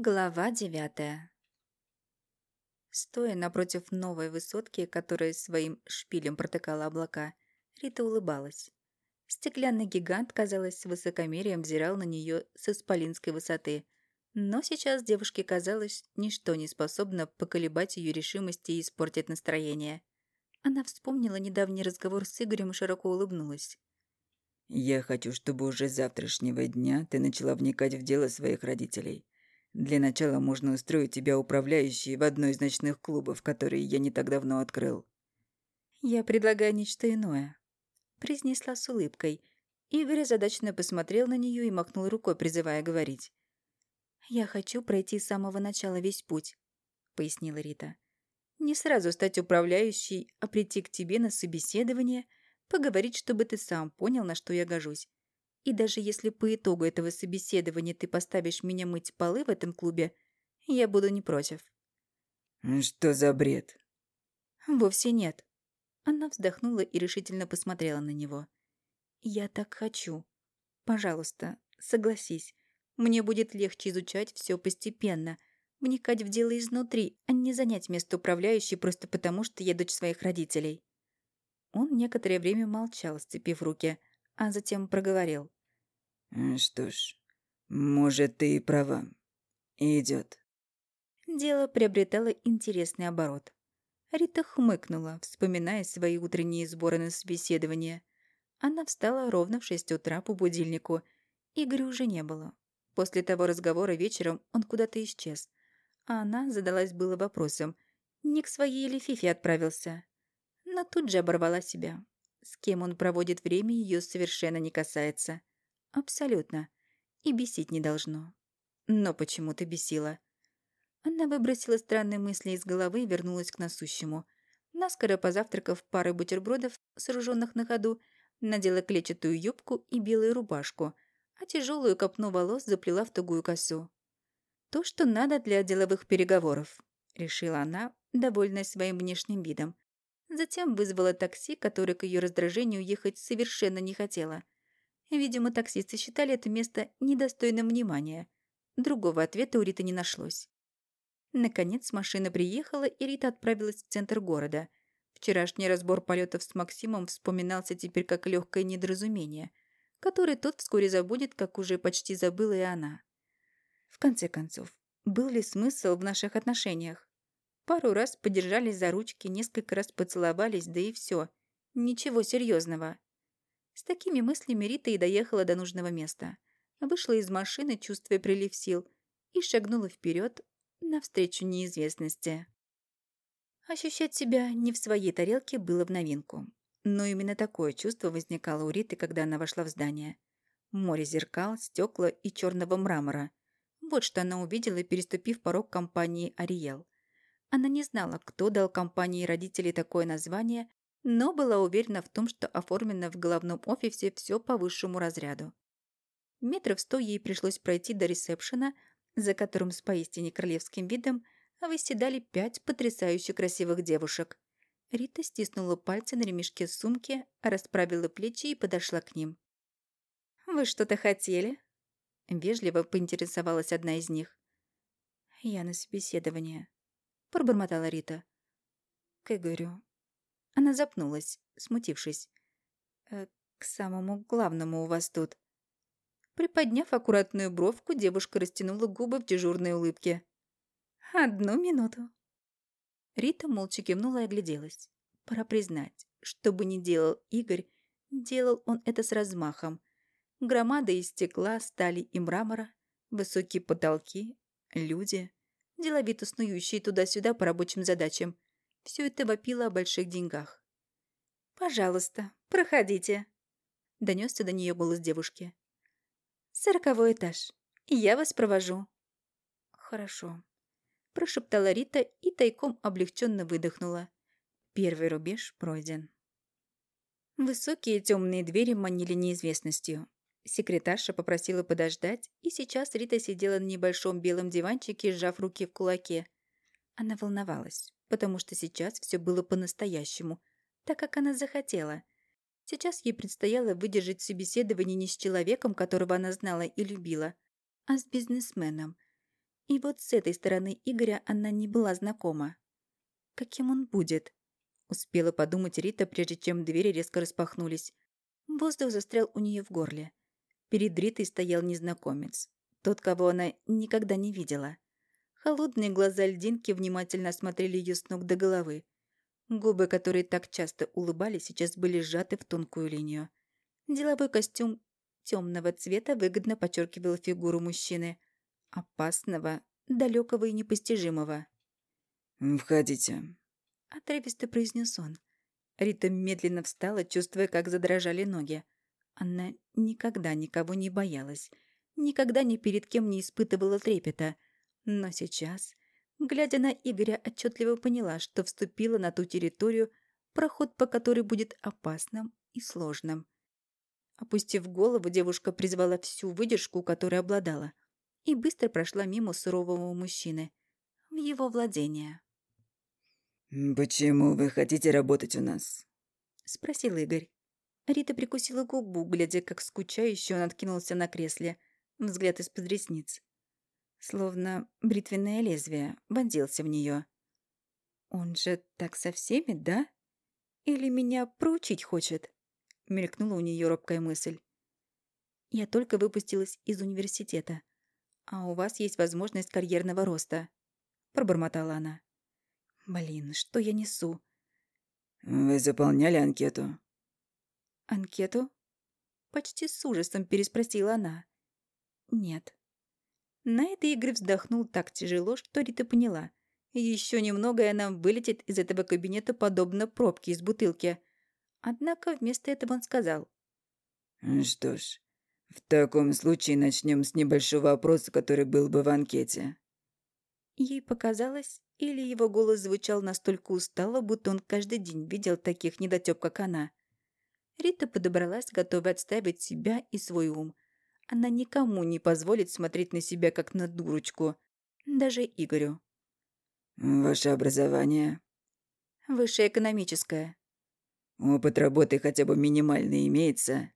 Глава девятая Стоя напротив новой высотки, которая своим шпилем протыкала облака, Рита улыбалась. Стеклянный гигант, казалось, с высокомерием взирал на нее с исполинской высоты. Но сейчас девушке казалось, ничто не способно поколебать ее решимости и испортить настроение. Она вспомнила недавний разговор с Игорем и широко улыбнулась. «Я хочу, чтобы уже с завтрашнего дня ты начала вникать в дело своих родителей. Для начала можно устроить тебя управляющей в одной из ночных клубов, которые я не так давно открыл». «Я предлагаю нечто иное», — произнесла с улыбкой. Игорь озадаченно посмотрел на нее и махнул рукой, призывая говорить. «Я хочу пройти с самого начала весь путь», — пояснила Рита. «Не сразу стать управляющей, а прийти к тебе на собеседование, поговорить, чтобы ты сам понял, на что я гожусь. И даже если по итогу этого собеседования ты поставишь меня мыть полы в этом клубе, я буду не против». «Что за бред?» «Вовсе нет». Она вздохнула и решительно посмотрела на него. «Я так хочу. Пожалуйста, согласись. Мне будет легче изучать все постепенно, вникать в дело изнутри, а не занять место управляющей просто потому, что я дочь своих родителей». Он некоторое время молчал, сцепив руки, а затем проговорил. «Что ж, может, ты и права. Идет. Дело приобретало интересный оборот. Рита хмыкнула, вспоминая свои утренние сборы на собеседование. Она встала ровно в шесть утра по будильнику. Игоря уже не было. После того разговора вечером он куда-то исчез. А она задалась было вопросом, не к своей или Фифе отправился. Но тут же оборвала себя. С кем он проводит время, ее совершенно не касается. Абсолютно. И бесить не должно. Но почему-то бесила. Она выбросила странные мысли из головы и вернулась к насущему. Наскоро позавтракав парой бутербродов, сооруженных на ходу, надела клетчатую юбку и белую рубашку, а тяжелую копну волос заплела в тугую косу. «То, что надо для деловых переговоров», — решила она, довольная своим внешним видом. Затем вызвала такси, которое к ее раздражению ехать совершенно не хотела — Видимо, таксисты считали это место недостойным внимания. Другого ответа у Риты не нашлось. Наконец машина приехала, и Рита отправилась в центр города. Вчерашний разбор полетов с Максимом вспоминался теперь как легкое недоразумение, которое тот вскоре забудет, как уже почти забыла и она. В конце концов, был ли смысл в наших отношениях? Пару раз подержались за ручки, несколько раз поцеловались, да и все. Ничего серьезного. С такими мыслями Рита и доехала до нужного места. Вышла из машины, чувствуя прилив сил, и шагнула вперед навстречу неизвестности. Ощущать себя не в своей тарелке было в новинку. Но именно такое чувство возникало у Риты, когда она вошла в здание. Море зеркал, стекла и черного мрамора. Вот что она увидела, переступив порог компании «Ариел». Она не знала, кто дал компании родителей такое название, но была уверена в том, что оформлено в головном офисе все по высшему разряду. Метров сто ей пришлось пройти до ресепшена, за которым с поистине королевским видом выседали пять потрясающе красивых девушек. Рита стиснула пальцы на ремешке сумки, расправила плечи и подошла к ним. «Вы что-то хотели?» Вежливо поинтересовалась одна из них. «Я на собеседование», — пробормотала Рита. «К Игорю. Она запнулась, смутившись. «Э, «К самому главному у вас тут». Приподняв аккуратную бровку, девушка растянула губы в дежурной улыбке. «Одну минуту». Рита молча кивнула и огляделась. Пора признать, что бы ни делал Игорь, делал он это с размахом. Громада из стекла, стали и мрамора, высокие потолки, люди, деловито снующие туда-сюда по рабочим задачам – все это вопило о больших деньгах. «Пожалуйста, проходите», — донесся до нее голос девушки. «Сороковой этаж. Я вас провожу». «Хорошо», — прошептала Рита и тайком облегченно выдохнула. Первый рубеж пройден. Высокие темные двери манили неизвестностью. Секретарша попросила подождать, и сейчас Рита сидела на небольшом белом диванчике, сжав руки в кулаке. Она волновалась потому что сейчас все было по-настоящему, так как она захотела. Сейчас ей предстояло выдержать собеседование не с человеком, которого она знала и любила, а с бизнесменом. И вот с этой стороны Игоря она не была знакома. Каким он будет? Успела подумать Рита, прежде чем двери резко распахнулись. Воздух застрял у нее в горле. Перед Ритой стоял незнакомец. Тот, кого она никогда не видела. Холодные глаза льдинки внимательно осмотрели ее с ног до головы. Губы, которые так часто улыбались, сейчас были сжаты в тонкую линию. Деловой костюм темного цвета выгодно подчеркивал фигуру мужчины. Опасного, далекого и непостижимого. «Входите», — отрывисто произнес он. Рита медленно встала, чувствуя, как задрожали ноги. Она никогда никого не боялась, никогда ни перед кем не испытывала трепета. Но сейчас, глядя на Игоря, отчетливо поняла, что вступила на ту территорию, проход по которой будет опасным и сложным. Опустив голову, девушка призвала всю выдержку, которой обладала, и быстро прошла мимо сурового мужчины в его владение. «Почему вы хотите работать у нас?» — спросил Игорь. Рита прикусила губу, глядя, как скучающе он откинулся на кресле, взгляд из-под ресниц. Словно бритвенное лезвие вонзился в нее. «Он же так со всеми, да? Или меня проучить хочет?» — мелькнула у нее робкая мысль. «Я только выпустилась из университета, а у вас есть возможность карьерного роста», — пробормотала она. Блин, что я несу? Вы заполняли анкету? Анкету? Почти с ужасом переспросила она. Нет. На это Игорь вздохнул так тяжело, что Рита поняла. Еще немного, и она вылетит из этого кабинета подобно пробке из бутылки. Однако вместо этого он сказал. «Что ж, в таком случае начнем с небольшого вопроса, который был бы в анкете». Ей показалось, или его голос звучал настолько устало, будто он каждый день видел таких недотёп, как она. Рита подобралась, готовая отставить себя и свой ум. Она никому не позволит смотреть на себя, как на дурочку. Даже Игорю. «Ваше образование?» «Высшее экономическое». «Опыт работы хотя бы минимальный имеется?»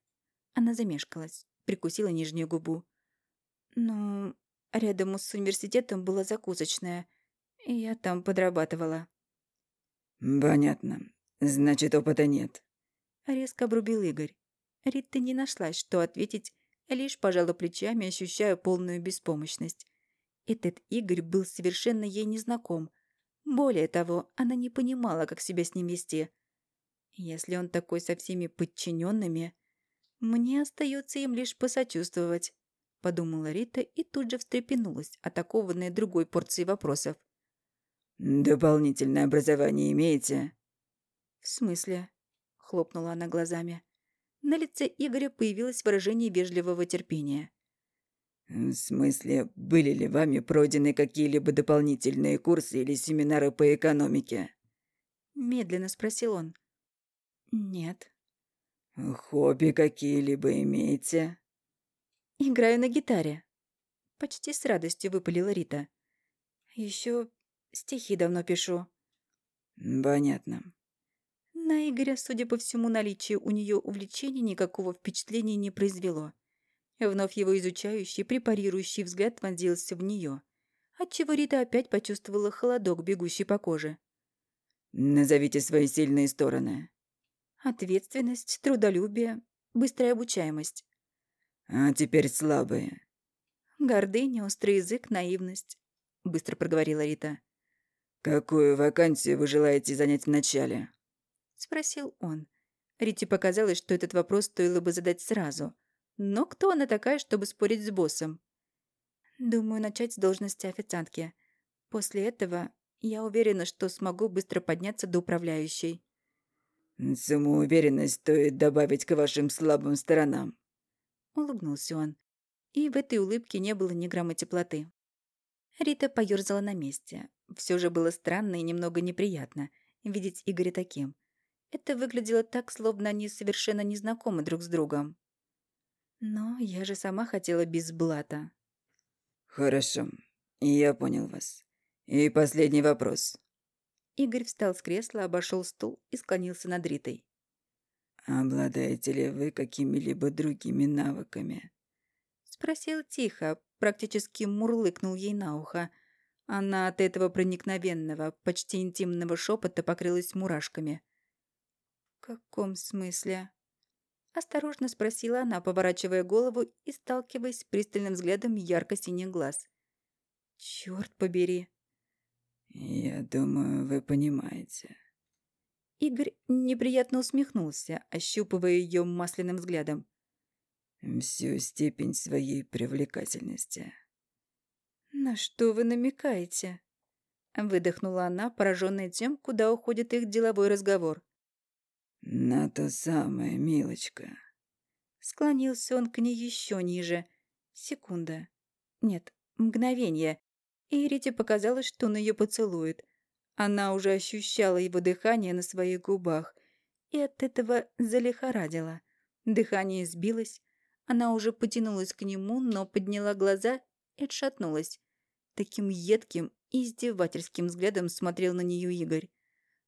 Она замешкалась, прикусила нижнюю губу. «Ну, рядом с университетом была закусочная. Я там подрабатывала. Понятно. Значит, опыта нет. Резко обрубил Игорь. Рита не нашлась, что ответить, лишь пожала плечами, ощущая полную беспомощность. Этот Игорь был совершенно ей незнаком. Более того, она не понимала, как себя с ним вести. Если он такой со всеми подчиненными, мне остается им лишь посочувствовать, подумала Рита и тут же встрепенулась, атакованная другой порцией вопросов. «Дополнительное образование имеете?» «В смысле?» — хлопнула она глазами. На лице Игоря появилось выражение вежливого терпения. «В смысле, были ли вами пройдены какие-либо дополнительные курсы или семинары по экономике?» Медленно спросил он. «Нет». «Хобби какие-либо имеете?» «Играю на гитаре». Почти с радостью выпалила Рита. Еще Стихи давно пишу». «Понятно». На Игоря, судя по всему, наличие у нее увлечений никакого впечатления не произвело. Вновь его изучающий, препарирующий взгляд вонзился в нее, отчего Рита опять почувствовала холодок, бегущий по коже. «Назовите свои сильные стороны». «Ответственность, трудолюбие, быстрая обучаемость». «А теперь слабые». «Гордыня, острый язык, наивность», — быстро проговорила Рита. «Какую вакансию вы желаете занять вначале?» — спросил он. Рите показалось, что этот вопрос стоило бы задать сразу. Но кто она такая, чтобы спорить с боссом? Думаю, начать с должности официантки. После этого я уверена, что смогу быстро подняться до управляющей. «Самоуверенность стоит добавить к вашим слабым сторонам», — улыбнулся он. И в этой улыбке не было ни грамма теплоты. Рита поёрзала на месте. Все же было странно и немного неприятно видеть Игоря таким. Это выглядело так, словно они совершенно не знакомы друг с другом. Но я же сама хотела без блата. «Хорошо, я понял вас. И последний вопрос». Игорь встал с кресла, обошел стул и склонился над Ритой. «Обладаете ли вы какими-либо другими навыками?» Спросил тихо, практически мурлыкнул ей на ухо. Она от этого проникновенного, почти интимного шепота покрылась мурашками. «В каком смысле?» Осторожно спросила она, поворачивая голову и сталкиваясь с пристальным взглядом ярко-синих глаз. «Чёрт побери!» «Я думаю, вы понимаете». Игорь неприятно усмехнулся, ощупывая ее масляным взглядом. «Всю степень своей привлекательности». «На что вы намекаете?» Выдохнула она, пораженная тем, куда уходит их деловой разговор. «На то самое, милочка». Склонился он к ней еще ниже. Секунда. Нет, мгновение. И Рите показалось, что он ее поцелует. Она уже ощущала его дыхание на своих губах. И от этого залихорадила. Дыхание сбилось. Она уже потянулась к нему, но подняла глаза и отшатнулась. Таким едким и издевательским взглядом смотрел на нее Игорь.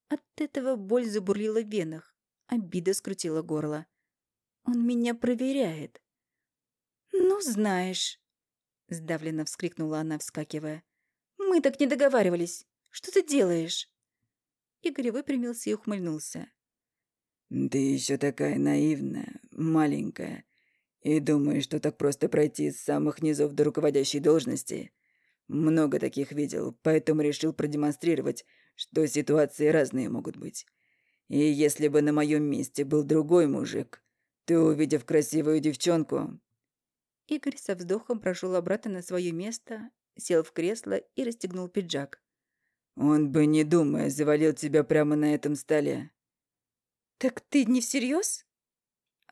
От этого боль забурлила в венах, обида скрутила горло. «Он меня проверяет». «Ну, знаешь», — сдавленно вскрикнула она, вскакивая. «Мы так не договаривались. Что ты делаешь?» Игорь выпрямился и ухмыльнулся. «Ты еще такая наивная, маленькая, и думаешь, что так просто пройти с самых низов до руководящей должности. Много таких видел, поэтому решил продемонстрировать, что ситуации разные могут быть. И если бы на моем месте был другой мужик, ты, увидев красивую девчонку...» Игорь со вздохом прошел обратно на свое место, сел в кресло и расстегнул пиджак. «Он бы, не думая, завалил тебя прямо на этом столе». «Так ты не всерьез?»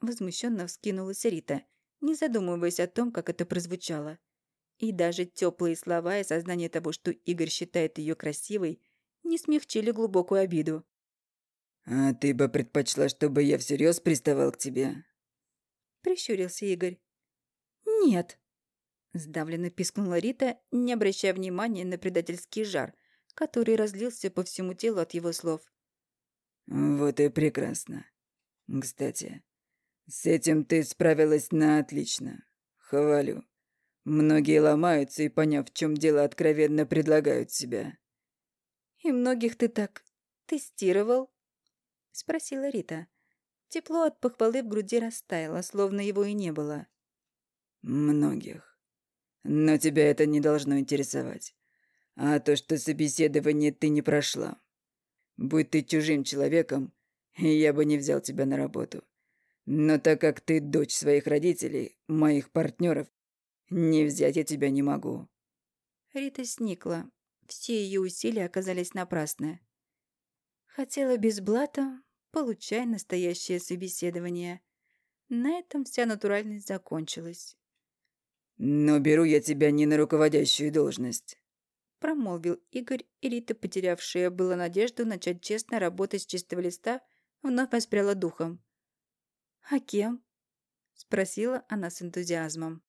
Возмущенно вскинулась Рита, не задумываясь о том, как это прозвучало. И даже теплые слова и сознание того, что Игорь считает ее красивой, не смягчили глубокую обиду. «А ты бы предпочла, чтобы я всерьез приставал к тебе?» Прищурился Игорь. «Нет», — сдавленно пискнула Рита, не обращая внимания на предательский жар, который разлился по всему телу от его слов. «Вот и прекрасно. Кстати, с этим ты справилась на отлично. Хвалю. Многие ломаются и, поняв, в чем дело, откровенно предлагают себя. «И многих ты так тестировал?» — спросила Рита. Тепло от похвалы в груди растаяло, словно его и не было. «Многих. Но тебя это не должно интересовать. А то, что собеседование ты не прошла. Будь ты чужим человеком, я бы не взял тебя на работу. Но так как ты дочь своих родителей, моих партнеров, не взять я тебя не могу». Рита сникла. Все ее усилия оказались напрасны. Хотела без блата, получай настоящее собеседование. На этом вся натуральность закончилась. «Но беру я тебя не на руководящую должность», — промолвил Игорь, и Рита, потерявшая было надежду начать честно работать с чистого листа, вновь воспряла духом. «А кем?» — спросила она с энтузиазмом.